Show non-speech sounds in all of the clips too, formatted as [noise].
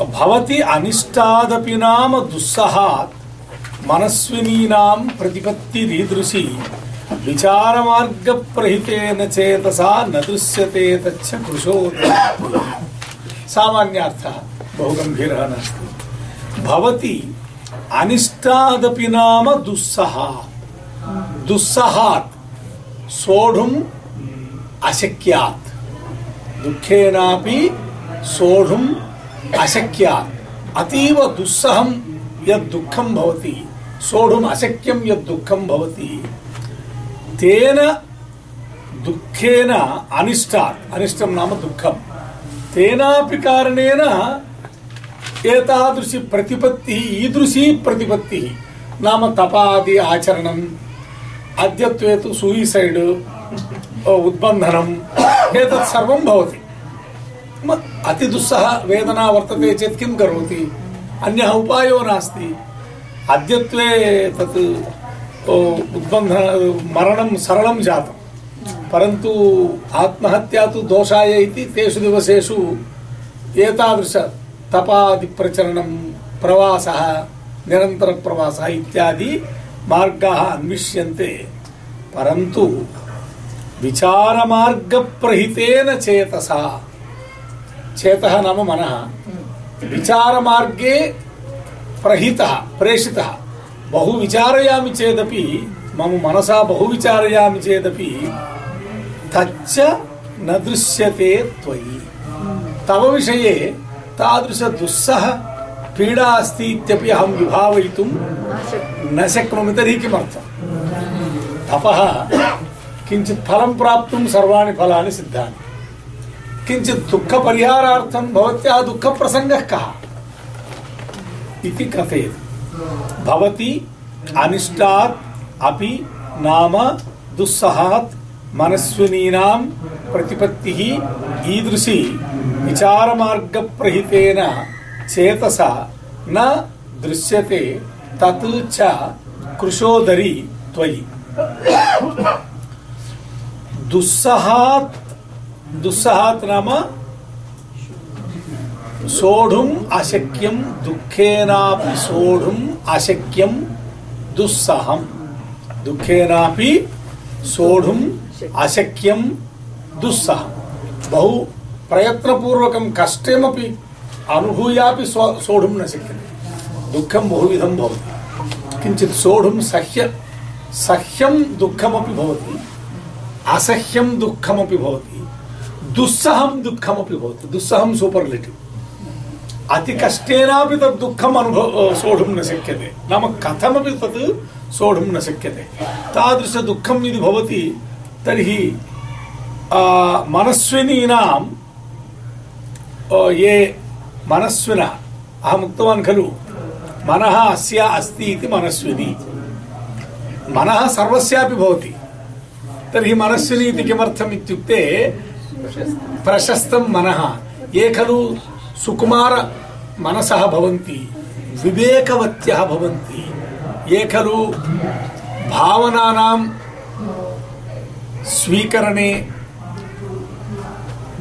भवति अनिष्टादपि नाम दुस्सहात्। मनस्विनीनां प्रतिपत्तिरीदृशी विचारमार्गप्रहितेन चेतसा न दृश्यते तच्च कृशो सामान्यार्थः बहु गम्भीरः नास्ति। भवति अनिष्टादपि नाम दुस्सहात्। दुस्सहात् सोढुम् अशक्यात्। दुःखेनापि सोढुम् अशक्यात् अतीव दुस्सहं यद् दुःखं भवति सोढुम् अशक्यं यद् दुःखं भवति तेन दुःखेन अनिष्टात् अनिष्टं नाम दुःखं तेनापि कारणेन एतादृशी प्रतिपत्तिः ईदृशी प्रतिपत्तिः नाम तपादि आचरणम् अद्यत्वे तु सूयिसैड् उद्बन्धनम् अतिदुस्सह वेदना वर्तते चेत् किं करोति? अन्यः उपायो नास्ति। अद्यत्वे तत् उद्बन्धन मरणं सरलं जातं। परन्तु आत्महत्या तु दोषाय इति तेषु दिवसेषु एतादृश तपादिप्रचरणं, प्रवासः, निरन्तरप्रवासः इत्यादि मार्गाः अन्विष्यन्ते। परन्तु विचारमार्गप्रहितेन चेतसा चेतः नाम मनः। विचारमार्गे प्रहितः, प्रेषितः। बहु विचारयामि चेदपि, मम मनसा बहु विचारयामि चेदपि, तच्च न दृश्यते त्वयि। तव विषये तादृश दुस्सह पीडा अस्ति इत्यपि अहं विभावयितुं न शक्नोमि तर्हि किमर्थम्? तपः किञ्चित् फलं प्राप्तुं सर्वाणि फलानि सिद्धानि। किञ्चित् दुःखपरिहारार्थं भवत्याः दुःखप्रसङ्गः कः? इति कथयति। भवति अनिष्टात्, अपि नाम दुस्सहात्, मनस्विनीनां प्रतिपत्तिः ईदृशी, विचारमार्गप्रहितेन चेतसा न दृश्यते, तत् च कृशोदरी त्वयि। दुस्सहात् दुस्सहात् नाम सोढुम् अशक्यं दुःखेनापि सोढुम् अशक्यं दुस्सहं दुःखेनापि सोढुम् दुस्सहं बहु प्रयत्नपूर्वकं कष्टमपि अनुभूयापि स्व सोढुं न शक्यते। दुःखं बहुविधं सह्य सह्यं दुःखमपि भवति। असह्यं भवति दुस्सहं दुःखमपि भवति दुस्सहं सूपर्लेटिव् अतिकष्टेनापि तद् दुःखम् अनुभव सोढुं न शक्यते नाम कथमपि तत् सोढुं न शक्यते तादृशदुःखं यदि भवति तर्हि आ, मनस्विनीनां आ, ये मनस्विनः अहम् उक्तवान् खलु मनः अस्य अस्ति इति मनस्विनी मनः सर्वस्यापि भवति तर्हि मनस्विनी इति किमर्थम् इत्युक्ते प्रशस्तं मनः ये खलु सुकुमार मनसः भवन्ति विवेकवत्यः भवन्ति ये खलु भावनानां स्वीकरणे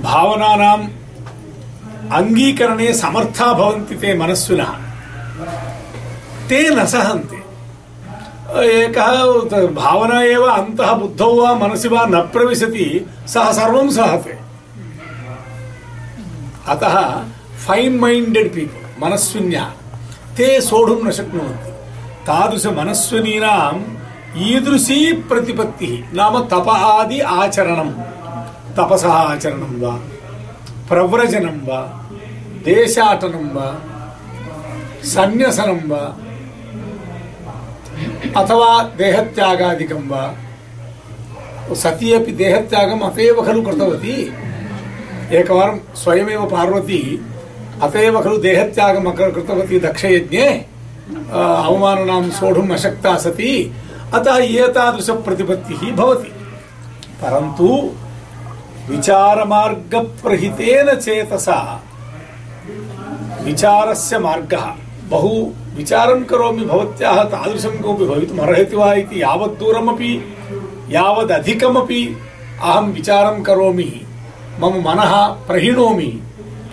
भावनानाम् अङ्गीकरणे समर्था भवन्ति ते मनस्विनः ते न सहन्ति एकः भावना एव अन्तः बुद्धौ वा मनसि वा न प्रविशति सः सर्वं सहते अतः फैन् मैण्डेड् पीपल् मनस्विन्यः ते सोढुं न शक्नुवन्ति तादृशमनस्विनीनाम् ईदृशी प्रतिपत्तिः नाम तप आदि आचरणं तपसः आचरणं वा प्रव्रजनं वा देशाटनं वा सन्न्यसनं वा अथवा देहत्यागादिकं वा। सती अपि देहत्यागम् अत एव खलु कृतवती। एकवारं स्वयमेव पार्वती अत एव खलु देहत्यागम् कृतवती दक्षयज्ञे। अवमाननां सोढुम् अशक्ता सती। अतः एतादृशप्रतिपत्तिः भवति। परन्तु विचारमार्गप्रहितेन चेतसा विचारस्य मार्गः बहु विचारं करोमि भवत्याः तादृशं कोऽपि भवितुम् अर्हति वा इति यावत् दूरमपि यावदधिकमपि अहं विचारं करोमि। मम मनः प्रहिणोमि,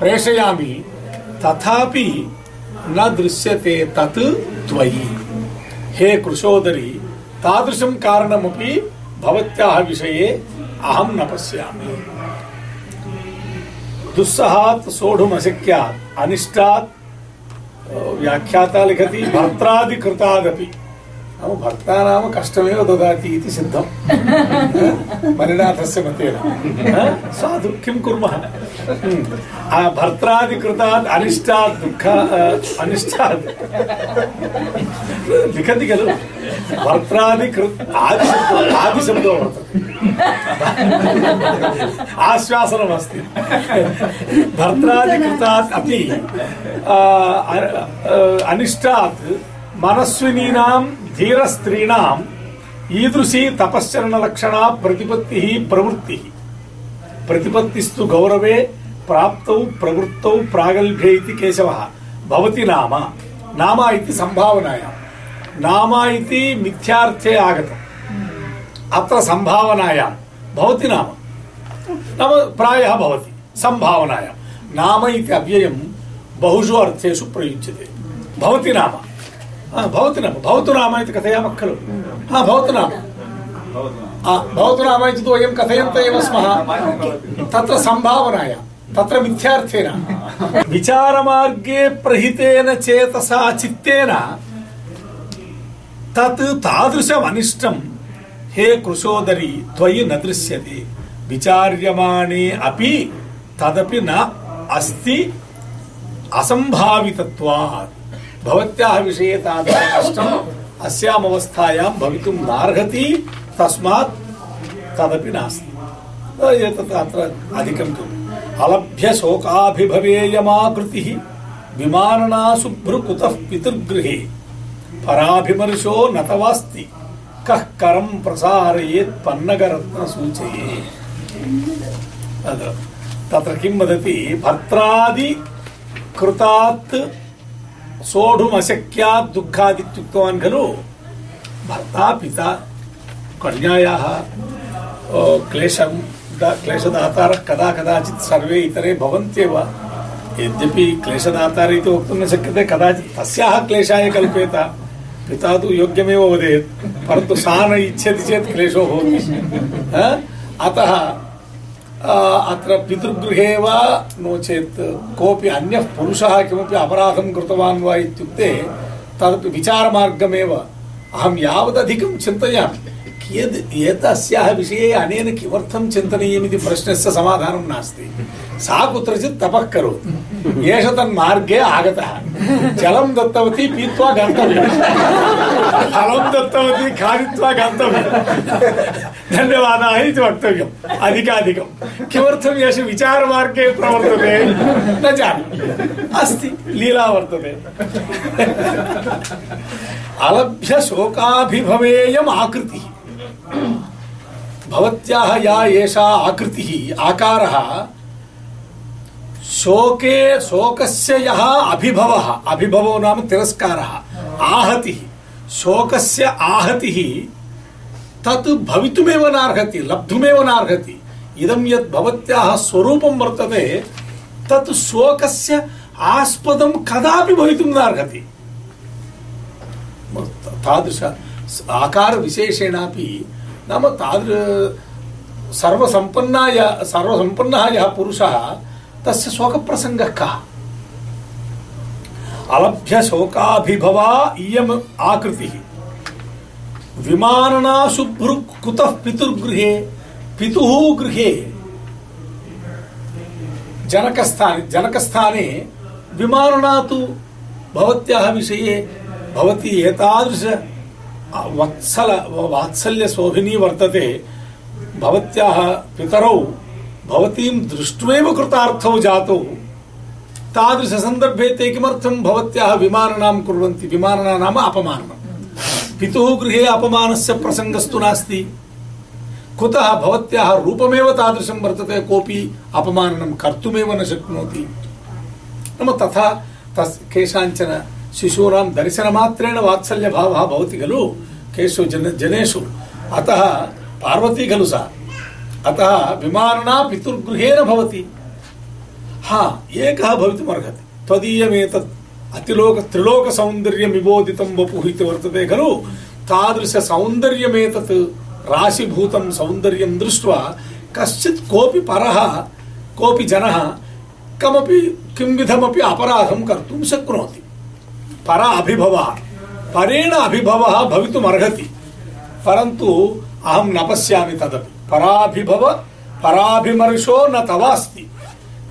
प्रेषयामि, तथापि न दृश्यते तत् त्वयि। हे कृशोदरी, तादृशं कारणमपि भवत्याः विषये अहं न पश्यामि। दुस्सहात् सोढुमशक्यात्, अनिष्टात् व्याख्याता लिखति भर्त्रादिकृतादपि नाम भर्ता नाम कष्टमेव ददाति इति सिद्धं मणिनाथस्य मतेन साधु किं कुर्मः भर्त्रादिकृतात् अनिष्टात् दुःख अनिष्टात् लिखति खलु भर्त्रादिकृत् आदिशब्दो आदिशब्दो वर्तते आश्वासनमस्ति भर्त्रादिकृतात् अपि अनिष्टात् मनस्विनीनां धीरस्त्रीणाम् ईदृशी तपश्चरणलक्षणा प्रतिपत्तिः प्रवृत्तिः प्रतिपत्तिस्तु गौरवे प्राप्तौ प्रवृत्तौ प्रागल्भ्ये इति केशवः भवति नाम नाम इति सम्भावनायां नाम इति मिथ्यार्थे आगतम् अत्र सम्भावनायां भवति नाम? नाम प्रायः भवति। सम्भावनायां नाम इति अव्ययं बहुषु अर्थेषु प्रयुज्यते। भवति नाम? भवतु नाम। भवतु नाम इति कथयामः खलु? हा, भवतु नाम। भवतु नाम इति तु वयं कथयन्त एव स्मः। तत्र सम्भावनाय तत्र मिथ्यार्थेन। विचारमार्गे प्रहितेन चेतसा चित्तेन तत् तादृशमनिष्टं हे कृशोदरी, त्वयि न दृश्यते। विचार्यमाणे अपि तदपि न अस्ति असम्भावितत्वात्। भवत्याः विषये तादृशं कष्टम् अस्याम् अवस्थायां भवितुं नार्हति, तस्मात् तदपि नास्ति। एतत् अत्र अधिकं तु। अलभ्य शोकाभिभवेयमाकृतिः विमानना शुभ्रुकुतः पितृगृहे। पराभिमर्शो न तवास्ति। कः करं प्रसारयेत् पन्नगरत्नसूचये तत्र किं वदति? भर्त्रादि कृतात् सोढुमशक्यात् दुःखादित्युक्तवान् खलु? भर्ता पिता कन्यायाः क्लेशं क्लेशदातारः कदा कदाचित् सर्वे इतरे भवन्त्येव। यद्यपि क्लेशदातार इति वक्तुं न शक्यते, कदाचित् तस्याः क्लेशाय कल्पेत पिता तु योग्यमेव वदेत्, परन्तु सा न इच्छति चेत् क्लेशो भवति। अतः अत्र पितृगृहे वा, नो चेत् कोऽपि अन्यः पुरुषः किमपि अपराधं कृतवान् वा इत्युक्ते, तदपि विचारमार्गमेव। अहं यावदधिकं चिन्तयामि। कियद् एतस्याः विषये अनेन किमर्थं चिन्तनीयमिति प्रश्नस्य समाधानं नास्ति। सा कुत्रचित् तपः करोति। एष तन्मार्गे आगतः। जलं दत्तवती पीत्वा गन्तव्यं फलं दत्तवती खादित्वा गन्तव्यं धन्यवादाः इति वक्तव्यम्। अधिकाधिकं किमर्थम् एष विचारमार्गे प्रवर्तते? न जाने अस्ति, लीला वर्तते। अलभ्य शोकाभिभवेयम् आकृतिः। भवत्याः या एषा आकृतिः, आकारः, शोके, शोकस्य यः अभिभवः, अभिभवो नाम तिरस्कारः, आहतिः, शोकस्य आहतिः, तत् भवितुमेव नार्हति, लब्धुमेव नार्हति। इदं यत् भवत्याः स्वरूपं वर्तते, तत् शोकस्य आस्पदं कदापि भवितुं नार्हति। तादृश आकारविशेषेणापि नाम तादृ, सर्वसम्पन्नाय, सर्वसम्पन्नः यः पुरुषः, तस्य शोकप्रसङ्गः कः? अलभ्य शोकाभिभवा इयम् आकृतिः। विमानना शुभ्रु कुतः पितुर्गृहे, पितुः गृहे। जनकस्थाने जनकस्थाने विमानना तु भवत्याः विषये भवती एतादृश वत्सल, वात्सल्यशोभिनी वर्तते। भवत्याः पितरौ भवतीं दृष्ट्वेव कृतार्थौ जातौ। तादृशसन्दर्भे ते किमर्थं भवत्याः विमाननां कुर्वन्ति? विमानना नाम अपमाननं पितुः गृहे अपमानस्य प्रसङ्गस्तु नास्ति। कुतः भवत्याः रूपमेव तादृशं वर्तते? कोऽपि अपमाननं कर्तुमेव न शक्नोति। नाम तथा तस् केषाञ्चन शिशूनां दर्शनमात्रेण वात्सल्यभावः भवति खलु? केषु जन, जनेषु। अतः पार्वती खलु सा। अतः विमानना पितुर्गृहेण भवति। हा, एकः भवितुमर्हति त्वदीयमेतत् अतिलोक त्रिलोक सौन्दर्यं विबोधितं वपुः इति वर्तते खलु। तादृश सौन्दर्यमेतत् राशिभूतं सौन्दर्यं दृष्ट्वा कश्चित् कोऽपि परः, कोऽपि जनः, कमपि किंविधमपि अपराधं कर्तुं शक्नोति। पर अभिभवः परेण अभिभवः भवितुमर्हति। परन्तु अहं न पश्यामि तदपि। पराभिभव, पराभिमर्शो न तवास्ति।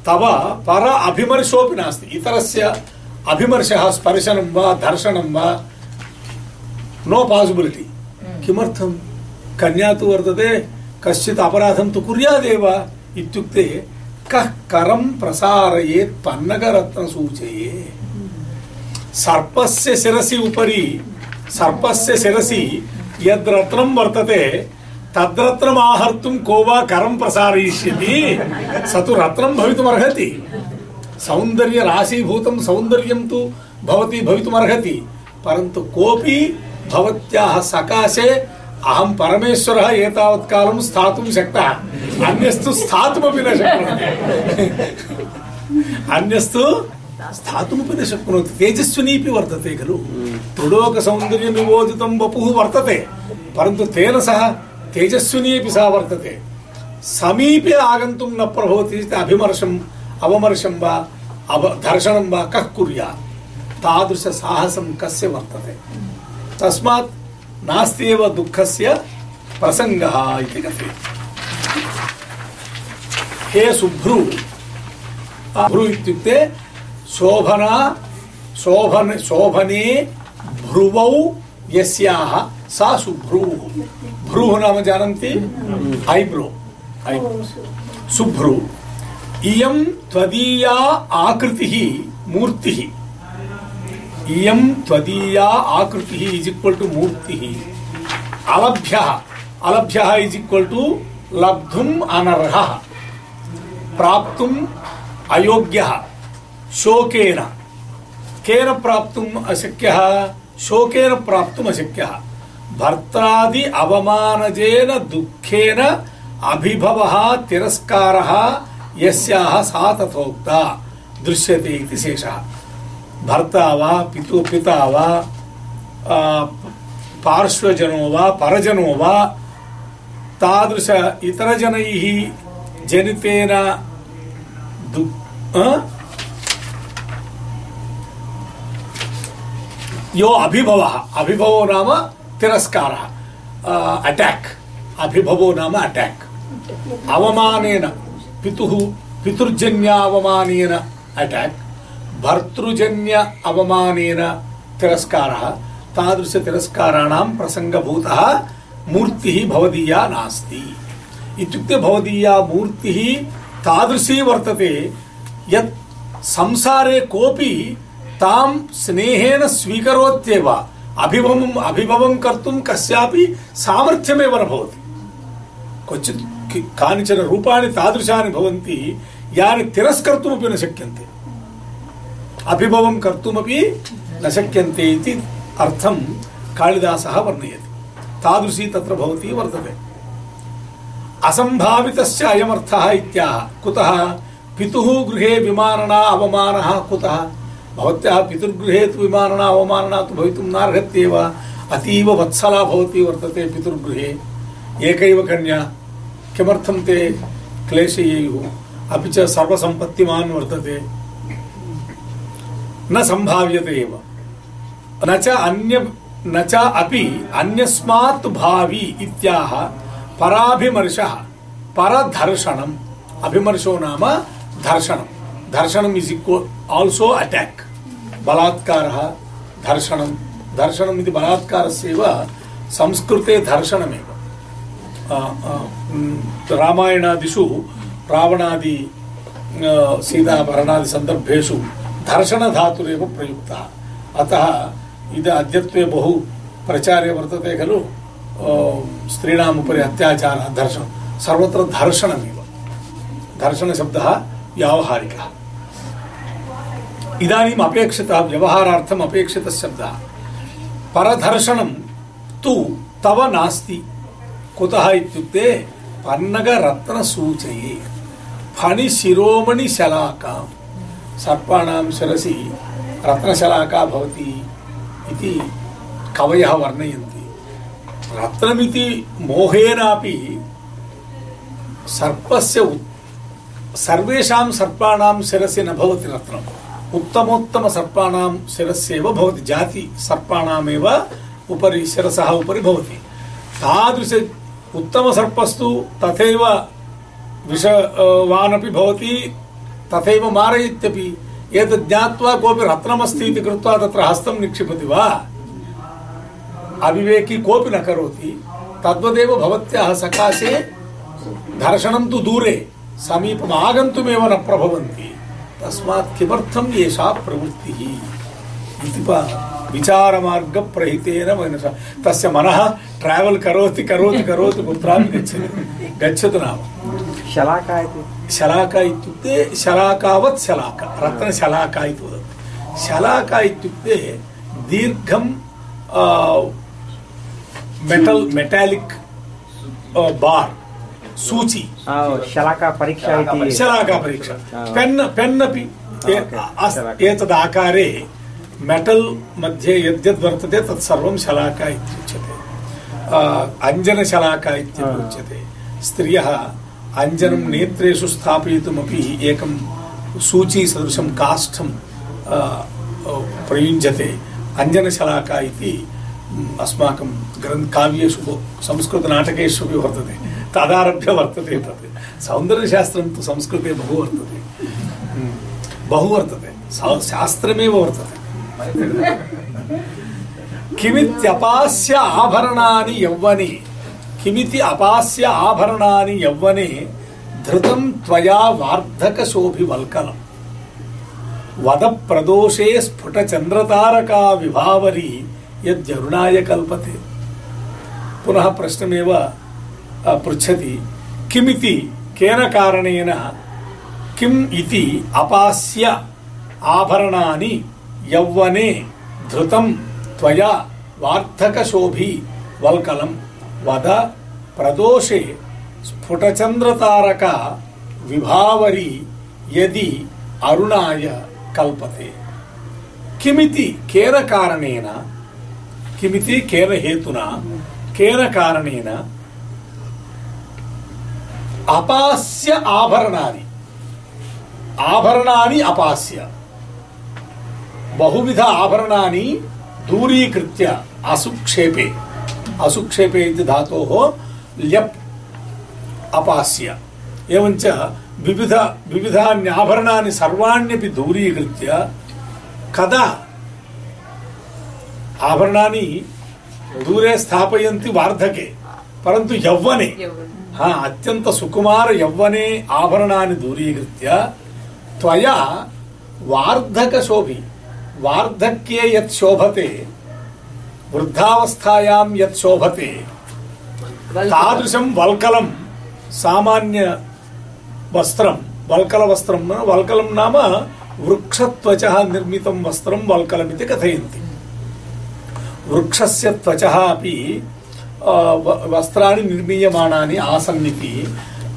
तव पर अभिमर्शोऽपि नास्ति। इतरस्य अभिमर्शः, स्पर्शनं वा धर्षणं वा नो पासिबिलिटि किमर्थं? कन्या तु वर्तते, कश्चित् अपराधं तु कुर्यादेव। इत्युक्ते कः करं प्रसारयेत् पन्नगरत्नसूचये? सर्पस्य शिरसि उपरि, सर्पस्य शिरसि यद् रत्नं वर्तते तद्रत्नम् आहर्तुं को वा करं प्रसारयिष्यति, स तु रत्नं भवितुमर्हति। सौन्दर्यराशीभूतं सौन्दर्यं तु भवति भवितुमर्हति, परन्तु कोऽपि भवत्याः सकाशे अहं परमेश्वरः एतावत् कालं स्थातुं शक्तः। अन्यस्तु स्थातुमपि न शक्नोति। अन्यस्तु स्थातुमपि न शक्नोति तेजस्विनीपि वर्तते खलु त्रिलोकसौन्दर्यं विबोधितं वपुः वर्तते परन्तु तेन सह तेजस्विनी अपि सा वर्तते समीपे आगन्तुं न प्रभवति चेत् अभिमर्शम् अवमर्शं वा अव दर्शनं वा कः कुर्यात् तादृशसाहसं कस्य वर्तते तस्मात् नास्ति एव दुःखस्य प्रसङ्गः इति कथ्यते हे सुभ्रु भ्रु इत्युक्ते शोभना, शोभन, शोभने, भ्रुवौ यस्याः सा सुभ्रूः भ्रूः नाम जानन्ति? ऐब्रो सुभ्रू। इयं त्वदीया आकृतिः, मूर्तिः। इज़ इक्वल टू मूर्तिः। अलभ्यः। अलभ्यः इज़ इक्वल टू लब्धुम् अनर्हः। प्राप्तुम् अयोग्यः। शोकेन। केन प्राप्तुम् अशक्यः? शोकेन प्राप्तुम् अशक्यः। भर्त्रादि अवमानजेन दुःखेन अभिभवः तिरस्कारः यस्याः सा तथोक्ता। दृश्यते इति शेषः। भर्ता वा, पितु, पिता वा पार्श्वजनो वा, परजनो वा, तादृश इतरजनैः जनितेन यो अभिभवः। अभिभवो नाम तिरस्कारः। अटैक् अभिभवो नाम अटैक् अवमानेन, पितुः पितृजन्यावमानेन अटैक् भर्तृजन्य अवमानेन तिरस्कारः। तादृश तिरस्काराणां प्रसङ्गभूतः मूर्तिः भवदीया नास्ति। इत्युक्ते भवदीया मूर्तिः तादृशी वर्तते, यत् संसारे कोऽपि तां स्नेहेन स्वीकरोत्येव। अभिभवम् अभिभवं कर्तुं कस्यापि सामर्थ्यमेव न भवति। क्वचित् कानिचन रूपाणि तादृशानि भवन्ति, यानि तिरस्कर्तुमपि न शक्यन्ते। अभिभवं कर्तुमपि न शक्यन्ते इति अर्थं कालिदासः वर्णयति। तादृशी तत्र भवती वर्तते। असम्भावितस्य अयमर्थः इत्याह। कुतः? पितुः गृहे विमानना अवमानः कुतः? भवत्याः पितृगृहे तु विमानना, अवमानना तु भवितुं नार्हत्येव। अतीव वत्सला भवती वर्तते पितृगृहे एकैव कन्या, किमर्थं ते क्लेशयेयुः? अपि च सर्वसम्पत्तिमान् वर्तते। न संभाव्यते एव। न च अन्य, न च अपि अन्यस्मात् भावी इत्याह पराभिमर्शः परधर्षणम् अभिमर्शो नाम धर्षणं धर्षणम् इस् इक्वल् आल्सो अटैक् बलात्कारः धर्षणं। धर्षणम् इति बलात्कारस्यैव संस्कृते धर्षणमेव। रामायणादिषु रावणादि सीताभरणादि सन्दर्भेषु धर्षणधातुरेव प्रयुक्तः। अतः इद अद्यत्वे बहु प्रचारे वर्तते खलु स्त्रीणाम् उपरि अत्याचारः, धर्षणं। सर्वत्र धर्षणमेव। धर्षणशब्दः व्यावहारिकः इदानीम् अपेक्षितः व्यवहारार्थम् अपेक्षितः शब्दः। परधर्षणं तु तव नास्ति। कुतः इत्युक्ते पन्नगरत्नसूचये फणिशिरोमणिशलाकां सर्पाणां शिरसि रत्नशलाका भवति इति कवयः वर्णयन्ति। रत्नमिति मोहेनापि सर्पस्य सर्वेषां सर्पाणां शिरसि न भवति रत्नम्। उत्तमोत्तमसर्पाणां शिरस्येव भवति, जाति सर्पाणामेव उपरि शिरसः उपरि भवति। तादृश उत्तमसर्पस्तु तथैव विषवानपि भवति, तथैव मारयत्यपि। एतत् ज्ञात्वा कोऽपि रत्नमस्ति इति कृत्वा तत्र हस्तं निक्षिपति वा? अविवेकी कोऽपि न करोति। तद्वदेव भवत्याः सकाशे दर्शनं तु दूरे समीपम् आगन्तुमेव न प्रभवन्ति। तस्मात् किमर्थम् एषा प्रवृत्तिः? इति विचारमार्गप्रहितेन मनसा तस्य मनः ट्रावेल् करोति करोति करोति कुत्रापि गच्छति। गच्छतु नाम। शलाका इति। शलाका इत्युक्ते शलाकावत् शलाका रत्नशलाका इति वदति शलाका इत्युक्ते दीर्घं मेटल् मेटालिक् बार् सूची। शलाका परीक्षा इति। शलाका परीक्षा। पेन् पेन् अपि एतदाकारे मेटल् मध्ये यद्यद् वर्तते तत् सर्वं शलाका इत्युच्यते। अञ्जनशलाका इत्युच्यते। स्त्रियः अञ्जनं नेत्रेषु स्थापयितुमपि एकं सूचीसदृशं काष्ठं प्रयुञ्जते। अञ्जनशलाका इति अस्माकं ग्रन्थ काव्येषु संस्कृतनाटकेषु अपि वर्तते। तदारभ्य वर्तते तत्। सौन्दर्यशास्त्रं तु संस्कृते बहु वर्तते। बहु वर्तते। शास्त्रमेव वर्तते। किमित्यपास्य आभरणानि यौवने। किमिति अपास्य आभरणानि यौवने, धृतं त्वया वार्धकशोभिवल्कलम्। वद प्रदोषे स्फुटचन्द्रतारका विभावरी यद्यरुणाय कल्पते। पुनः प्रश्नमेव पृच्छति। किमिति? केन कारणेन? किम् इति अपास्य आभरणानि यौवने धृतं त्वया वार्धकशोभि वल्कलं वद प्रदोषे स्फुटचन्द्रतारका विभावरी यदि अरुणाय कल्पते। किमिति? केन कारणेन? किमिति? केन हेतुना? केन कारणेन? अपास्य आभरणानि। आभरणानि अपास्य। बहुविध आभरणानि दूरीकृत्य असुक्षेपे। असुक्षेपे इति धातोः ल्यप् अपास्य। एवञ्च विविध विविधान्याभरणानि सर्वाण्यपि दूरीकृत्य कदा आभरणानि दूरे स्थापयन्ति वार्धके, परन्तु यौवने हा अत्यन्त सुकुमार यौवने आभरणानि दूरीकृत्य त्वया वार्धकशोभि वार्धक्ये यत् शोभते वृद्धावस्थायां यत् शोभते तादृशं वल्कलं सामान्य वस्त्रं वल्कलवस्त्रं वल्कलं नाम वृक्षत्वचः निर्मितं वस्त्रं वल्कलमिति कथयन्ति वृक्षस्य त्वचः अपि वस्त्राणि निर्मीयमाणानि आसन्निति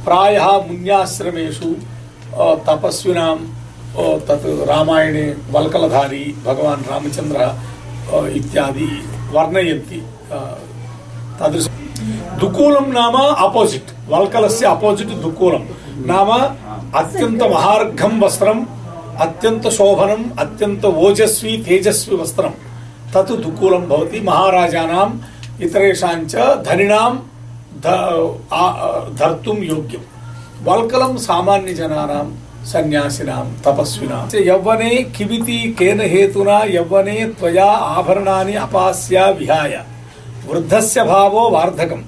प्रायः मुन्याश्रमेषु तपस्विनां तत् रामायणे वल्कलधारी भगवान् रामचन्द्रः इत्यादि वर्णयन्ति तादृश दुकूलं नाम अपोजिट् वल्कलस्य अपोजिट् दुकूलं नाम अत्यन्तमहार्घं वस्त्रम् अत्यन्तशोभनम् अत्यन्त ओजस्वी तेजस्वी वस्त्रं तत् दुकूलं भवति महाराजानाम् इतरेषां च धनिनां धर्तुं योग्यं वल्कलं सामान्यजनानां सन्यासिनां, तपस्विनां। यौवने किमिति केन हेतुना, यौवने त्वया आभरणानि अपास्या विहाय। वृद्धस्य भावो वार्धकम्।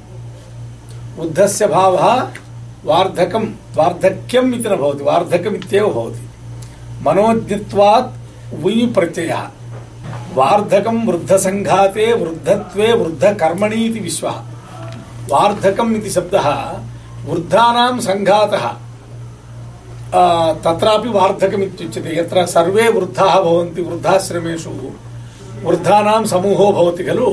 वृद्धस्य भावः वार्धकं वार्धक्यम् इति भवति वार्धकम् इत्येव भवति मनोद्यत्वात् वुञ् प्रत्ययः वार्धकं वृद्धसङ्घाते, वृद्धत्वे वृद्धकर्मणि इति विश्वः। वार्धकम् इति शब्दः वृद्धानां सङ्घातः। तत्रापि वार्धकमित्युच्यते यत्र सर्वे वृद्धाः भवन्ति, वृद्धाश्रमेषु, वृद्धानां समूहो भवति खलु,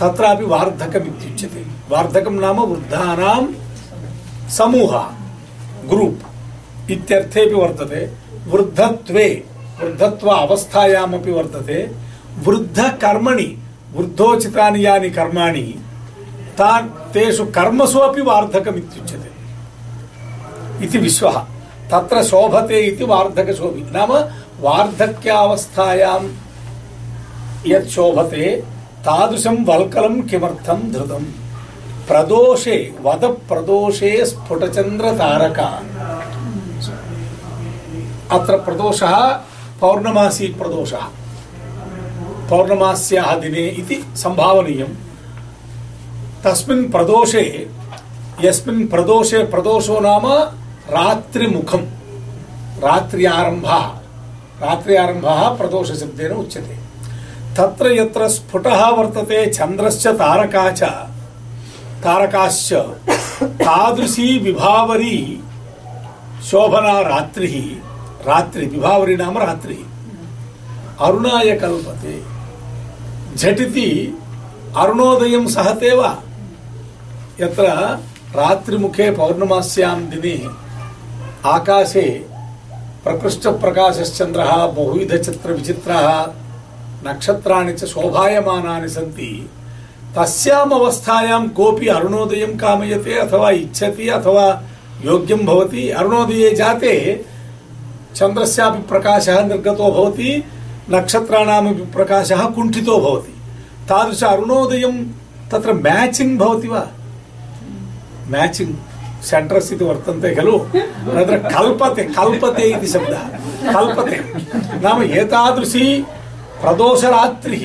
तत्रापि वार्धकमित्युच्यते वार्धकं नाम वृद्धानां समूहः, ग्रूप् इत्यर्थेपि वर्तते। वृद्धत्वे वृद्धत्व अवस्थायामपि वर्तते वृद्धकर्मणि वृद्धोचितानि यानि कर्माणि, तान् तेषु कर्मसु अपि वार्धकम् इत्युच्यते इति विश्वः। तत्र शोभते इति वार्धकशोभि। नाम वार्धक्यावस्थायां यत् शोभते, तादृशं वल्कलं किमर्थं धृतम् प्रदोषे वद प्रदोषे स्फुटचन्द्रतारका। अत्र प्रदोषः पौर्णमासी प्रदोषः। पौर्णमास्याः दिने इति सम्भावनीयम्। तस्मिन् प्रदोषे, यस्मिन् प्रदोषे, प्रदोषो नाम रात्रिमुखं रात्र्यारम्भः रात्र्यारम्भः प्रदोषशब्देन उच्यते। तत्र यत्र स्फुटः वर्तते, चन्द्रश्च तारका च तारकाश्च तादृशी विभावरी शोभना रात्रिः, रात्रि विभावरी नाम रात्रिः। अरुणाय कल्पते। झटिति अरुणोदयं सहते वा यत्र रात्रिमुखे पौर्णमास्यां दिने आकाशे प्रकृष्टप्रकाशश्चन्द्रः, बहुविधचित्रविचित्राः, नक्षत्राणि च शोभायमानानि सन्ति। तस्याम् अवस्थायां कोऽपि अरुणोदयं कामयते अथवा इच्छति अथवा योग्यं भवति। अरुणोदये जाते चन्द्रस्यापि प्रकाशः निर्गतो भवति। नक्षत्राणामपि प्रकाशः कुण्ठितो भवति। तादृश अरुणोदयं तत्र मैचिङ्ग् भवति वा? मैचिङ्ग् सेण्टर्स् इति वर्तन्ते खलु? तत्र कल्पते कल्पते इति शब्दः। कल्पते। नाम एतादृशी प्रदोषरात्रिः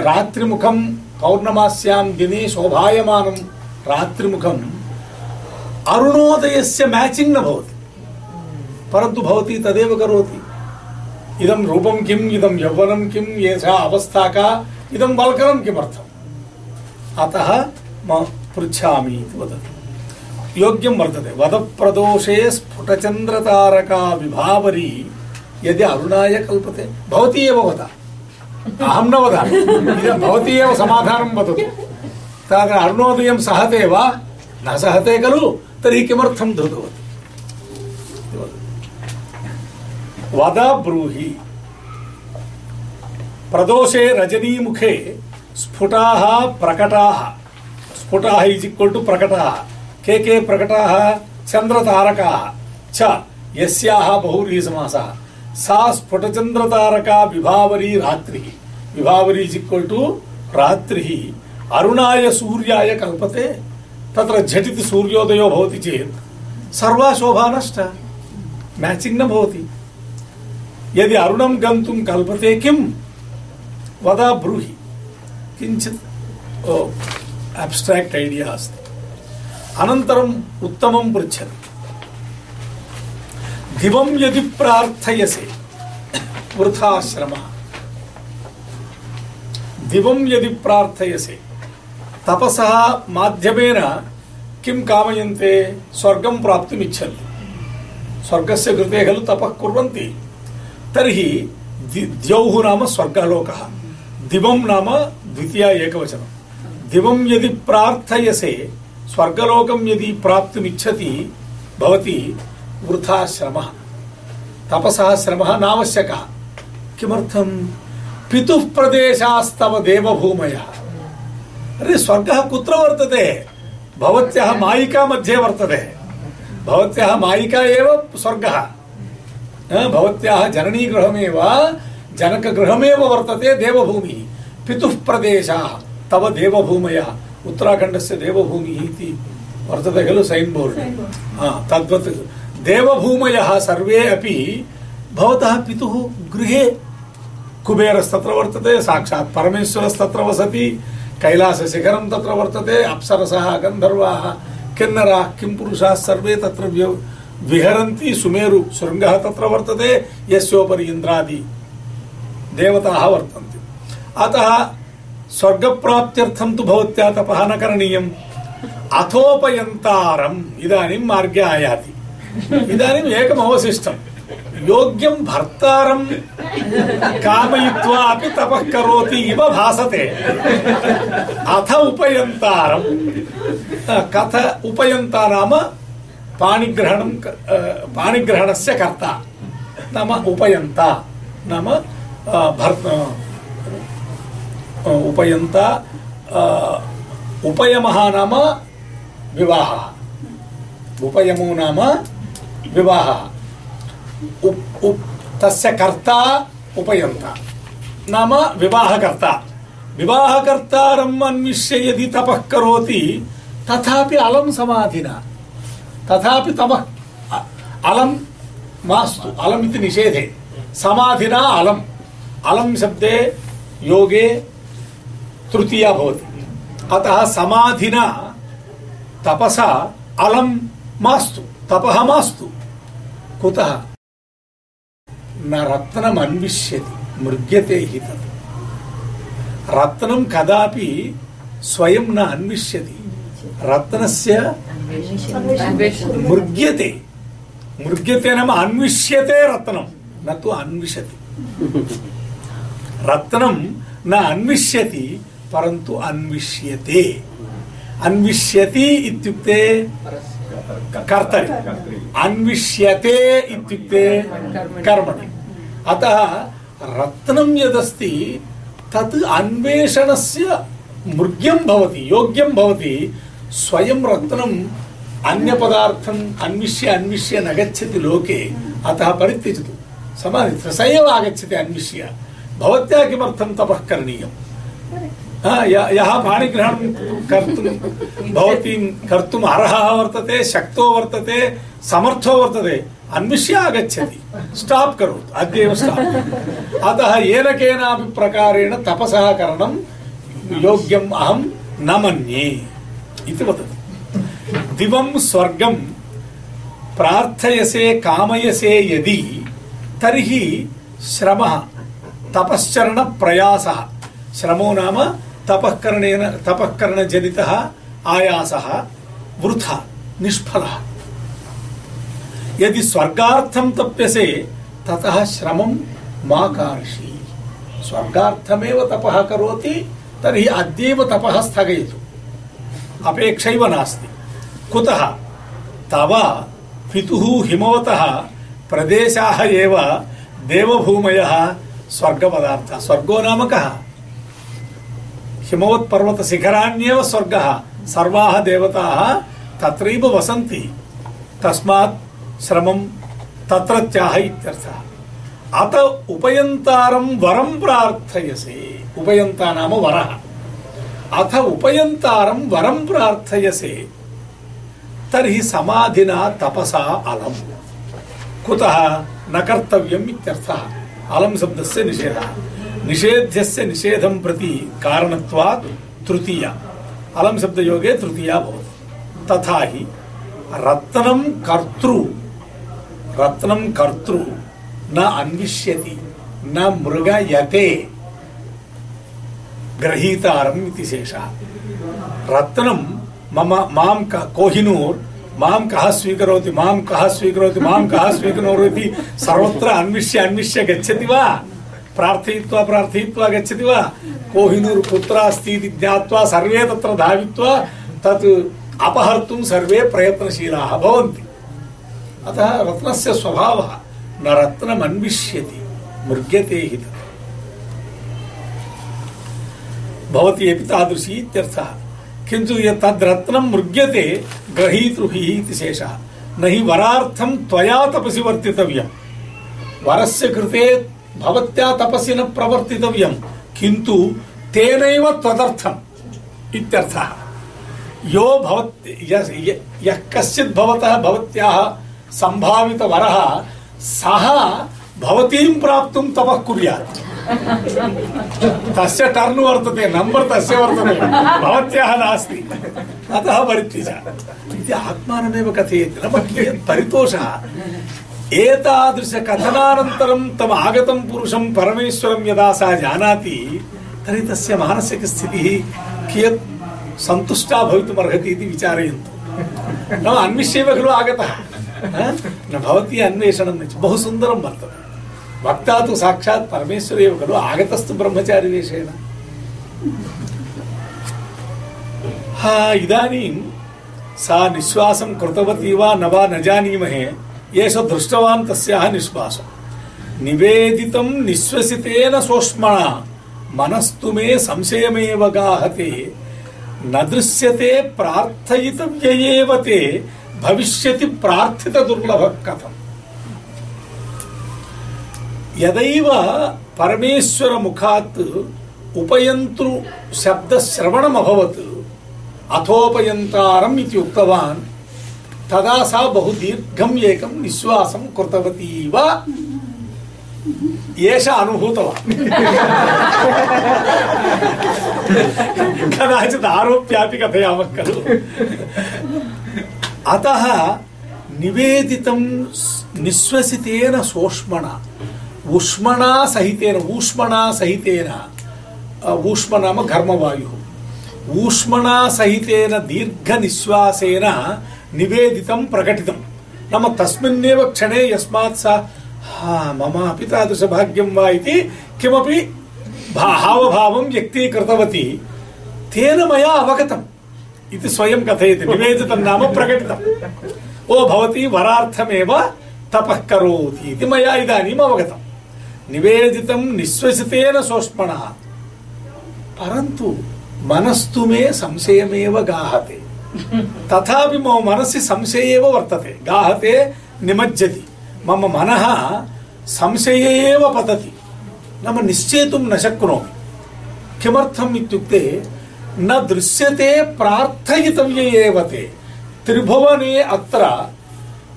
रात्रिमुखं पौर्णमास्यां दिने शोभायमानं रात्रिमुखम् अरुणोदयस्य मैचिङ्ग् न भवति। परन्तु भवती तदेव करोति। इदं रूपं किम्, इदं यौवनं किम् एषा अवस्था का, इदं वल्कलं किमर्थम्? अतः म पृच्छामि इति वदति। योग्यं वर्तते। वदप्रदोषे स्फुटचन्द्रतारका विभावरी यदि अरुणाय कल्पते। भवती एव वद। अहं न वदामि। इदं भवती एव समाधानं वदतु। तत्र अरुणोदयं सहते वा? न सहते खलु? तर्हि किमर्थं धृतवती? वद ब्रूहि प्रदोषे रजनीमुखे स्फुटाः प्रकटाः। स्फुटाः इस् इक्वल् टु प्रकटाः। के के प्रकटाः? चन्द्रतारकाः च, यस्याः बहुव्रीहिसमासः सा स्फुटचन्द्रतारका विभावरी रात्रिः। विभावरी इस् इक्वल् टु रात्रिः। अरुणाय सूर्याय कल्पते, तत्र झटिति सूर्योदयो भवति चेत्। सर्वा शोभा नष्टा। मैचिङ्ग् न भवति। यदि अरुणं गन्तुं कल्पते किं वदा ब्रूहि किञ्चित् अब्स्ट्राक्ट् ऐडिया अस्ति अनन्तरम् उत्तमं पृच्छति दिवं यदि प्रार्थयसे वृथा श्रमः दिवं यदि प्रार्थयसे तपसः माध्यमेन किं कामयन्ते स्वर्गं प्राप्तुम् इच्छन्ति स्वर्गस्य कृते खलु तपः कुर्वन्ति तर्हि दि- द्यौः नाम स्वर्गलोकः। दिवं नाम द्वितीया एकवचनं। दिवं यदि प्रार्थयसे, स्वर्गलोकं यदि प्राप्तुमिच्छति, भवति वृथा श्रमः तपसः श्रमः नावश्यकः किमर्थं पितुः प्रदेशास्तव देवभूमयः। अरे, स्वर्गः कुत्र वर्तते? भवत्याः मायिका मध्ये वर्तते। भवत्याः मायिका एव स्वर्गः। भवत्याः जननीगृहमेव जनकगृहमेव वर्तते देवभूमिः। पितुः प्रदेशाः तव देवभूमयः। उत्तराखण्डस्य देवभूमिः इति वर्तते खलु सैन् बोर्ड् हा, तद्वत् देवभूमयः सर्वे अपि भवतः पितुः गृहे कुबेरस्तत्र वर्तते साक्षात् परमेश्वरस्तत्र वसति कैलासशिखरं तत्र वर्तते अप्सरसः गन्धर्वाः किन्नराः किंपुरुषाः सर्वे तत्र व्य- विहरन्ति सुमेरु शृङ्गः तत्र वर्तते, यस्योपरि इन्द्रादि देवताः वर्तन्ते। अतः स्वर्गप्राप्त्यर्थं तु भवत्या तपः न करणीयम्। अथोपयन्तारम्, इदानीं मार्गे आयाति। इदानीम् एकम् अवशिष्टम् योग्यं भर्तारं कामयित्वा अपि तपः करोति इव भासते। अथ उपयन्तारं कथ उपयन्ता नाम पाणिग्रहणं पाणिग्रहणस्य कर्ता। नाम उपयन्ता। नाम भर् उपयन्ता उपयमः नाम विवाहः। उपयमो नाम विवाहः। तस्य कर्ता उपयन्ता। नाम विवाहकर्ता। विवाहकर्तारम् अन्विष्य यदि तपः करोति, तथापि अलं समाधिना। तथापि तमः अ- अलं मास्तु अलम् इति निषेधे समाधिना अलम् अलं शब्दे योगे तृतीया भवति अतः समाधिना तपसा अलं मास्तु तपः मास्तु कुतः न रत्नम् अन्विष्यति मृग्यते हि तत् रत्नं कदापि स्वयं न अन्विष्यति रत्नस्य मृग्यते। मृग्यते नाम अन्विष्यते रत्नं। न तु अन्विषति। रत्नं न अन्विष्यति परन्तु अन्विष्यते। अन्विष्यति इत्युक्ते कर्तरि। अन्विष्यते इत्युक्ते कर्मणि। अतः रत्नं यदस्ति तत् अन्वेषणस्य मृग्यं भवति योग्यं भवति स्वयं रत्नम् अन्यपदार्थम् अन्विष्य अन्विष्य न गच्छति लोके अतः परित्यजतु। समाधि स एव आगच्छति अन्विष्य। भवत्या किमर्थं तपः करणीयम्? हा, य- पाणिग्रहणं कर्तुं भवतीं कर्तुम् अर्हः वर्तते शक्तो वर्तते समर्थो वर्तते अन्विष्य आगच्छति। स्टाप् करोतु अद्यैव स्टाप्। अतः येन केनापि प्रकारेण तपसः करणं योग्यम् अहं न मन्ये। इति वदति। दिवं स्वर्गं प्रार्थयसे, कामयसे यदि, तर्हि श्रमः, तपश्चरणप्रयासः, श्रमो नाम तपःकरणेन, तपःकरणजनितः आयासः वृथा, निष्फलः। यदि स्वर्गार्थं तप्यसे, ततः श्रमं मा कार्षि। स्वर्गार्थमेव तपः करोति, तर्हि अद्यैव तपः स्थगयतु। अपेक्षैव नास्ति। कुतः? तव पितुः हिमवतः प्रदेशाः एव देवभूमयः स्वर्गपदार्थः। स्वर्गो नाम कः? हिमवत्पर्वतशिखराण्येव स्वर्गः। सर्वाः देवताः तत्रैव वसन्ति। तस्मात् श्रमं तत्रत्याः अत उपयन्तारं वरं प्रार्थयसे। उपयन्ता नाम वरः। अथ उपयन्तारं वरं प्रार्थयसे। तर्हि समाधिना तपसा अलम्। कुतः न कर्तव्यम् इत्यर्थः। अलम् शब्दस्य निषेधः। निषेध्यस्य निषेधं प्रति कारणत्वात् तृतीया। अलम् शब्दयोगे तृतीया भवति। तथा हि रत्नं कर्तृ। रत्नं कर्तृ। न अन्विष्यति। न मृगयते। ग्रहीतारम् इति शेषः। रत्नं मम, माँ क, कोहिनूर्, माँ कः स्वीकरोति, माँ कः स्वीकरोति, माँ कः स्वीकरोति सर्वत्र अन्विष्य अन्विष्य गच्छति वा? प्रार्थयित्वा प्रार्थयित्वा गच्छति वा? कोहिनूर् कुत्र अस्ति इति ज्ञात्वा, सर्वे तत्र धावित्वा तत् अपहर्तुं सर्वे प्रयत्नशीलाः भवन्ति। अतः रत्नस्य स्वभावः न रत्नमन्विष्यति, मृग्यते हि तत्। भवति अपि तादृशी इत्यर्थः। किन्तु यत् तद्रत्नं मृग्यते ग्रहीतृभिः इति शेषः। न हि वरार्थं त्वया तपसि वर्तितव्यं वरस्य कृते भवत्या तपसि न प्रवर्तितव्यं किन्तु तेनैव त्वदर्थम् इत्यर्थः। यो भवत् यः कश्चित् भवतः, भवत्याः सम्भावितवरः, सः भवतीं प्राप्तुं तपः कुर्यात्। तस्य टर्न् वर्तते नम्बर् तस्य वर्तते, भवत्याः नास्ति। अतः परित्यज। इति आत्मानमेव कथयति। नाम कियत् परितोषः? एतादृशकथनानन्तरं तम् आगतं पुरुषं परमेश्वरं यदा सा जानाति, तर्हि तस्य मानसिकस्थितिः कियत् सन्तुष्टा भवितुमर्हति इति विचारयन्तु। नाम अन्विष्यैव खलु आगतः। न भवती अन्वेषणं बहु सुन्दरं वर्तते। वक्ता तो साक्षात परमेश्वर खलु, आगतस्तु ब्रह्मचारिवेशेन हा, इदानीं सा निःश्वासं कृतवती वा न वा न जानीमहे एष दृष्टवान् तस्याः निःश्वासं। निवेदितं निःश्वसितेन सोष्मणा, मनस्तु मे संशयमेव गाहते, न दृश्यते प्रार्थयितव्ययेव ते, भविष्यति प्रार्थितदुर्लभः कथम्। यदैव परमेश्वर मुखात् उपयन्तृ शब्दश्रवणम् अभवत् अथोपयन्तारम् इति उक्तवान्। तदा सा बहु दीर्घम् एकं निःश्वासं कृतवती वा एष अनुभूतवान्। कदाचित् आरोप्यापि कथयामः खलु। अतः निवेदितं निःश्वसितेन सोष्मणा। ऊष्मणा सहितेन ऊष्मणा सहितेन ऊष्म नाम घर्मवायुः। ऊष्मणा सहितेन दीर्घनिःश्वासेन निवेदितं प्रकटितं। नाम तस्मिन्नेव क्षणे यस्मात् सा, हा मम अपि तादृशभाग्यं वा इति किमपि हावभावं व्यक्तीकृतवती। तेन मया अवगतम् इति स्वयं कथयति, निवेदितं नाम प्रकटितम्। ओ, भवती वरार्थमेव तपः करोति इति मया इदानीम् अवगतम्। निवेदित निश्वसितेन सोष्मण। परंतु मनस्तु मे संशयमेव गाहते। तथापि मम मनसि संशयेव वर्तते। गाहते, निमज्जति। मम मनः संशये पतति। नाम निश्चेतुं न शक्नोमि। किमर्थम् इत्युक्ते, न दृश्यते, प्रार्थयितव्ये एव ते। त्रिभुवने अत्र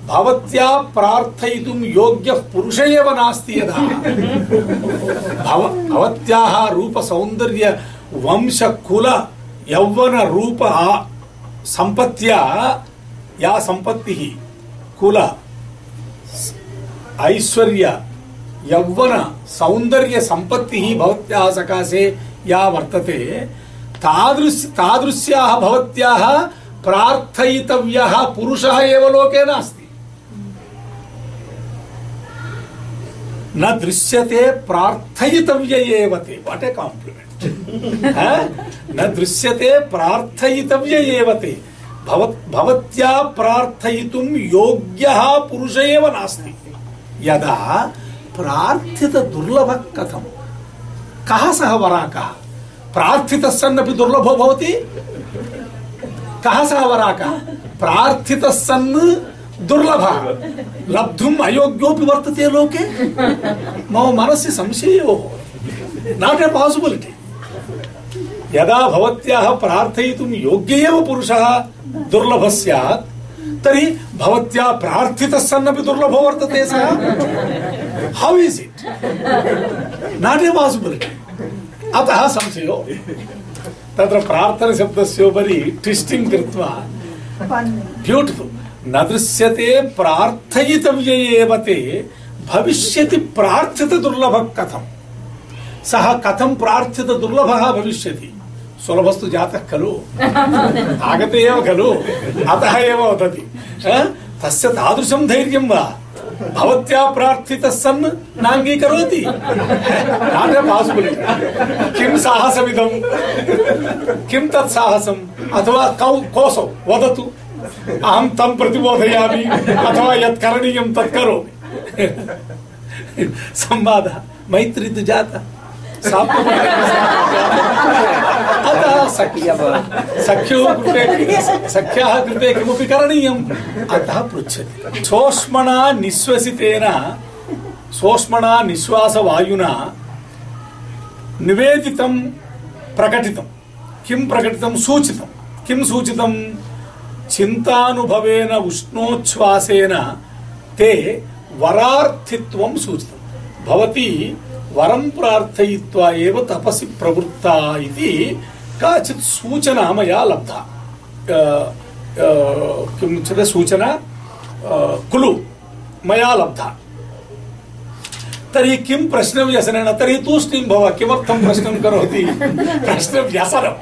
भवत्या प्रार्थयितुं योग्यः पुरुष एव नास्ति यदा। भव, भवत्याः रूपसौन्दर्य वंशकुल यौवनरूप सम्पत्त्या, या सम्पत्तिः कुल ऐश्वर्य यौवन सौन्दर्य सम्पत्तिः भवत्याः सकाशे या वर्तते, तादृश तादृश्याः भवत्याः प्रार्थयितव्यः पुरुषः एव लोके नास्ति। न दृश्यते प्रार्थयितव्य एव वाट ए कॉम्प्लिमेंट न दृश्यते प्रार्थयितव्य एव भवत्, भवत्या प्रार्थयितुं योग्यः पुरुष एव नास्ति। यदा प्रार्थित दुर्लभः कथं कः सः वराकः? प्रार्थितः सन्नपि दुर्लभो भवति? कः सः वराकः? प्रार्थितः सन् दुर्लभः। लब्धुम् अयोग्योऽपि वर्तते लोके। मम मनसि संशयो। नाट् ए पासिबिलिटि यदा भवत्याः प्रार्थयितुं योग्य एव पुरुषः दुर्लभः स्यात् तर्हि भवत्या प्रार्थितः सन्नपि दुर्लभो वर्तते सः। How is it not a possibility अतः संशयो। तत्र प्रार्थनशब्दस्योपरि ट्विस्टिङ्ग् कृत्वा। ब्यूटिफुल न दृश्यते प्रार्थयितव्य एव ते भविष्यति प्रार्थित दुर्लभ कथम। सः कथं प्रार्थित दुर्लभः भविष्यति? सुलभस्तु जातः खलु। [laughs] आगते एव खलु। अतः एव वदति? तस्य तादृशं धैर्यं वा? भवत्या प्रार्थितः सन् नाङ्गीकरोति? नाट् किं साहसमिदं? किं तत् साहसम्? अथवा कौ कोऽसौ वदतु। अहं तं प्रतिबोधयामि अथवा यत् करणीयं तत् करोमि। संवादः। मैत्री तु जाता। अतः सख्य सख्योः कृते सख्याः कृते किमपि करणीयम्। अतः पृच्छति। सोष्मणा निःश्वसितेन, सोष्मणा निःश्वासवायुना निवेदितं प्रकटितं। किं प्रकटितं? सूचितं। किं सूचितं? चिन्तानुभवेन, उष्णोच्छ्वासेन, ते वरार्थित्वं सूचितं। भवती वरं प्रार्थयित्वा एव तपसि प्रवृत्ता इति काचित् सूचना मया लब्धा। किमुच्यते सूचना? कुलु मया लब्धा। तर्हि किं प्रश्नव्यसनेन तर्हि तूष्णीं भव, किमर्थं प्रश्नं करोति? प्रश्नव्यसनं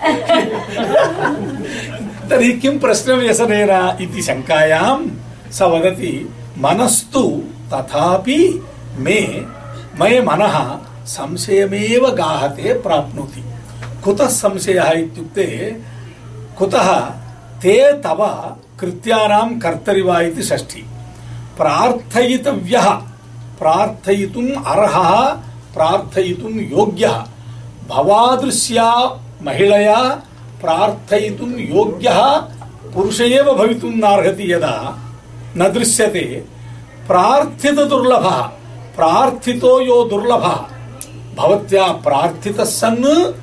तर्हि किं प्रश्नव्यसनेन इति शङ्कायां स वदति, मनस्तु, तथापि मे, मये मनः संशयमेव गाहते प्राप्नोति। कुतः संशयः इत्युक्ते, कुतः ते तव कृत्यानां कर्तरि वा इति षष्ठी। प्रार्थयितव्यः, प्रार्थयितुम् अर्हः प्रार्थयितुं योग्यः। भवादृश्या महिळया प्रार्थयितुं योग्यः, पुरुष एव भवितुं नार्हति यदा, न दृश्यते। प्रार्थितदुर्लभः प्रार्थितो यो दुर्लभः। भवत्या प्रार्थितः सन्,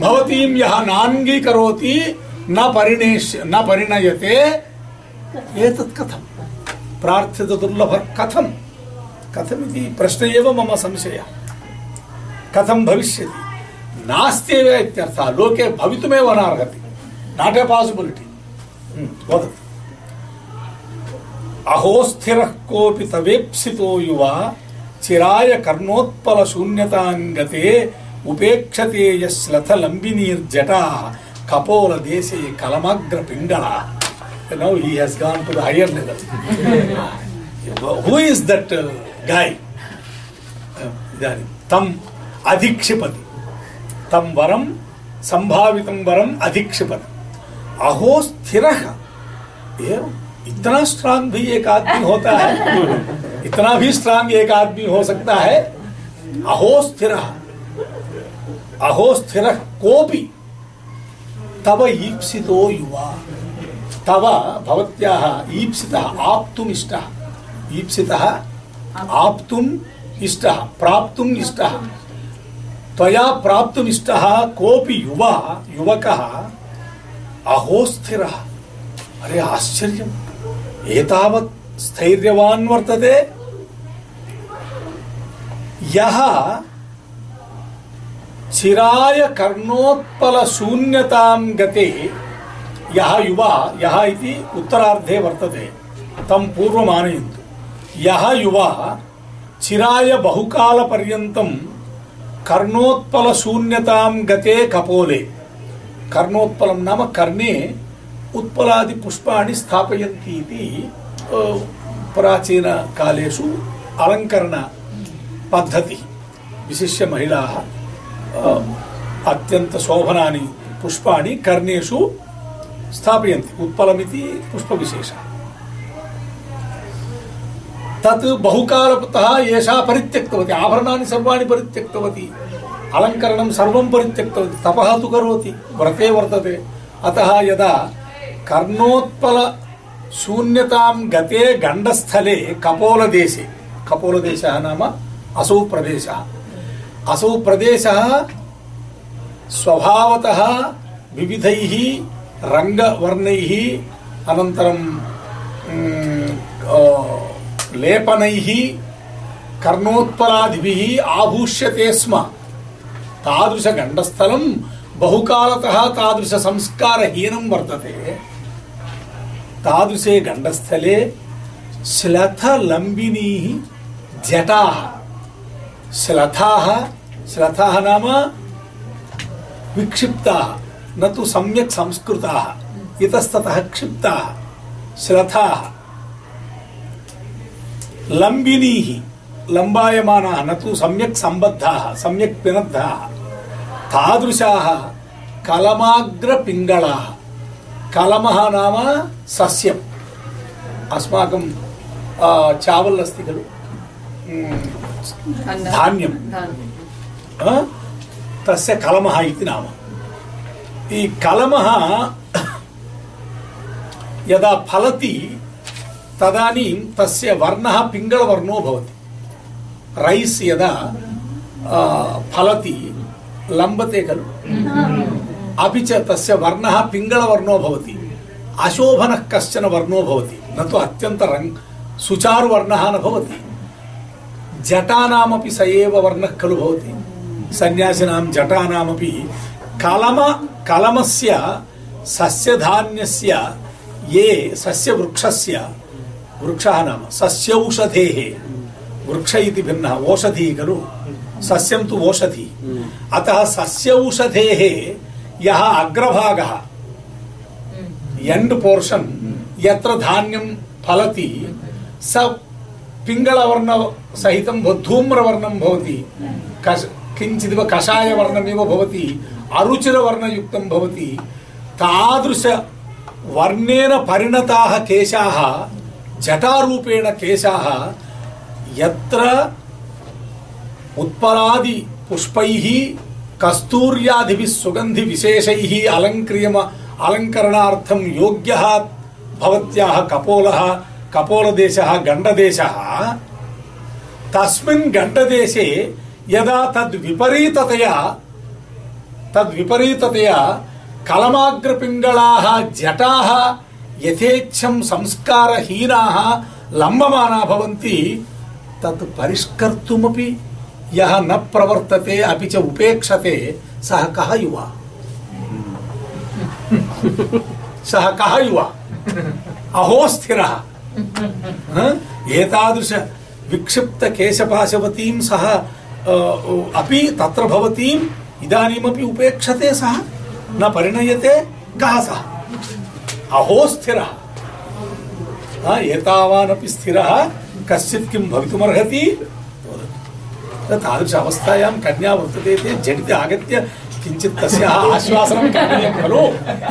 भवतीं यः नाङ्गीकरोति, न परिणेश, न परिणयते। एतत् कथम्? प्रार्थितदुर्लभः कथम्? कथमिति प्रश्न एव मम संशयः। कथं भविष्यति? नास्त्येव इत्यर्थः लोके भवितुमेव नार्हति नाट् ए पासिबिलिटि अहो स्थिरः कोऽपि तवेप्सितो युवा चिराय कर्णोत्पल शून्यताङ्गते उपेक्षते यश्लथ लम्बिनीर्जटाः कपोल देशे कलमग्र पिङ्गळाः now he has gone to the higher level. [laughs] Who is that uh, guy? इदानीं तम् अधिक्षिपति तं वरं संभावितं वरम्, अधिक्षिपति। अहो, स्थिरः। इतना स्ट्रांग भी एक आदमी होता है, इतना भी स्ट्रांग एक आदमी हो सकता है। अहो, स्थिर। अहो, स्थिर कोपि। तव ईप्सितो युवा। तव भवत्याः ईप्सितः, आप्तुम् इष्टः। ईप्सितः, आप्तुम् इष्टः, प्राप्तुम् इष्टः। त्वया प्राप्तुम् इष्टः कोऽपि युवा, युवकः अहो स्थिरः अरे, आश्चर्यम्। एतावत् स्थैर्यवान् वर्तते। यः चिराय कर्णोत्पल शून्यतां गते, यः युवा, यः इति उत्तरार्धे वर्तते, तं पूर्वमानयन्तु। यः युवा, चिराय बहुकालपर्यन्तं कर्णोत्पलशून्यतां गते कपोले कर्णोत्पलं नाम कर्णे उत्पलादिपुष्पाणि स्थापयन्ति इति अ, प्राचीनकालेषु अलङ्करणपद्धतिः विशिष्य महिलाः अ, अत्यन्तशोभनानि पुष्पाणि कर्णेषु स्थापयन्ति उत्पलमिति पुष्पविशेषः तत् बहुकालतः एषा परित्यक्तवती आभरणानि सर्वाणि परित्यक्तवती अलङ्करणं सर्वं परित्यक्तवती तपः तु करोति व्रते वर्तते अतः यदा कर्णोत्पल शून्यतां गते गण्डस्थले कपोलदेशे कपोलदेशः नाम असौ प्रदेशः असौ प्रदेशः स्वभावतः विविधैः रङ्गवर्णैः अनन्तरं म्, अ, लेपनैः कर्णोत्पलादिभिः आभूष्यते स्म। तादृशगण्डस्थलं बहुकालतः तादृशसंस्कारहीनं वर्तते। तादृशे गण्डस्थले श्लथलम्बिनीः जटाः। श्लथाः श्लथाः नाम विक्षिप्ताः, न तु सम्यक् संस्कृताः। इतस्ततः क्षिप्ताः, श्लथाः। లంబినీహి లంబాయమానా నతు సమ్యక్ సంబద్ధా సమ్యక్ పినద్ధా తాదృశా కలమాగ్ర పింగళా. కలమ నామ సస్యం. అస్మాకం చావల్ అస్తి ఖలు. ధాన్యం. తస్య కలమ ఇది నామ. ఈ కలమ యదా ఫలతి तदानीं तस्य वर्णः पिङ्गळवर्णो भवति। रैस् यदा फलति, लम्बते खलु? अपि च तस्य वर्णः पिङ्गळवर्णो भवति। अशोभनः कश्चन वर्णो भवति। न तु अत्यन्तरङ् सुचारुवर्णः न भवति। जटानामपि स एव वर्णः खलु भवति। सन्यासिनां जटानामपि कलम, कलमस्य सस्यधान्यस्य, ये सस्यवृक्षस्य वृक्षः नाम। सस्यौषधेः वृक्ष इति भिन्नः। ओषधिः खलु। सस्यं तु ओषधि अतः सस्यौषधेः यः अग्रभागः एण्ड् पोर्षन् यत्र धान्यं फलति, स पिङ्गळवर्णसहितं भव- धूम्रवर्णं भवति। कष किञ्चिदिव कषायवर्णमिव भवति। अरुचिरवर्णयुक्तं भवति। तादृशवर्णेन परिणताः केशाः जटारूपेण केशाः यत्र उत्पलादि पुष्पैः, कस्तूर्यादिभिः सुगन्धिविशेषैः अलङ्क्रियम अलङ्करणार्थं योग्यः भवत्याः कपोलः, कपोलदेशः गण्डदेशः। तस्मिन् गण्डदेशे यदा तद्विपरीततया तद्विपरीततया कलमाग्रपिङ्गळाः जटाः यथेच्छं संस्कारहीनाः लम्बमाना भवन्ति, तत् परिष्कर्तुमपि यः न प्रवर्तते, अपि च उपेक्षते, सः कः युवा? सः कः युवा? अहो, स्थिरः। एतादृश विक्षिप्त केशपाशवतीं सः अपि तत्र भवतीम्, इदानीमपि उपेक्षते सः, न परिणयते, कः सः? अहो स्थिरः। हा, एतावानपि स्थिरः। कश्चित् किं भवितुमर्हति। तादृश अवस्थायां कन्या वर्तते चेत् झटिति आगत्य किञ्चित् तस्याः आश्वासनं करणीयं खलु।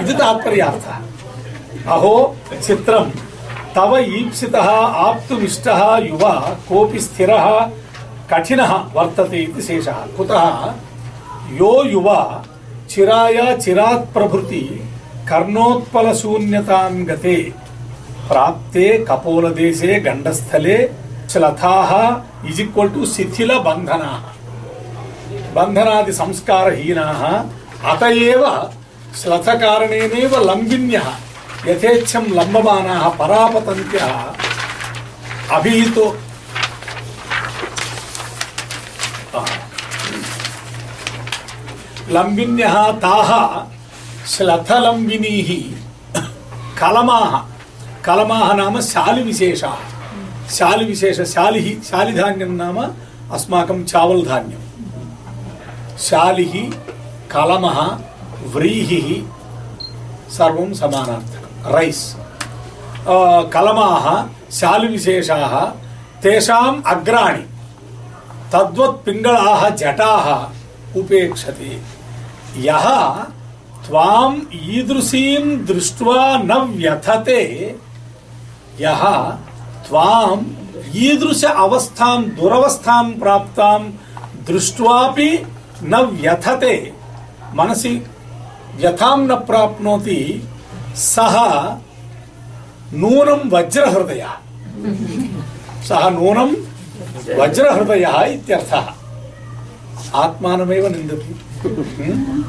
इति तात्पर्यार्थः। अहो चित्रं तव ईप्सितः आप्तुमिष्टः युवा कोऽपि स्थिरः कठिनः वर्तते इति शेषः। कुतः? यो युवा चिराय चिरात् प्रभृति कर्णोत्पलशून्यतां गते प्राप्ते कपोलदेशे गण्डस्थले श्लथाः इस् इक्वल् टु शिथिलबन्धनाः। बन्धनादि संस्कारहीनाः, अत एव श्लथकारणेनैव लम्बिन्यः, यथेच्छं लम्बमानाः परापतन्त्यः। अभिहितो। लम्बिन्यः ताः श्लथलम्बिनीः। कलमाः। कलमाः नाम शालिविशेषाः। शालिविशेष शालिः शालिधान्यं नाम अस्माकं चावल् धान्यं शालिः कलमः, व्रीहिः सर्वं समानार्थकं। रैस्। कलमाः, शालिविशेषाः, तेषाम् अग्राणि। तद्वत् पिङ्गळाः जटाः उपेक्षते। यः त्वाम् ईदृशीं दृष्ट्वा न व्यथते। यः त्वाम् ईदृश अवस्थां दुरवस्थां प्राप्तां दृष्ट्वापि न व्यथते। मनसि व्यथां न प्राप्नोति, सः नूनं वज्रहृदयः। सः नूनं वज्रहृदयः इत्यर्थः। आत्मानमेव निन्दति। हम्म?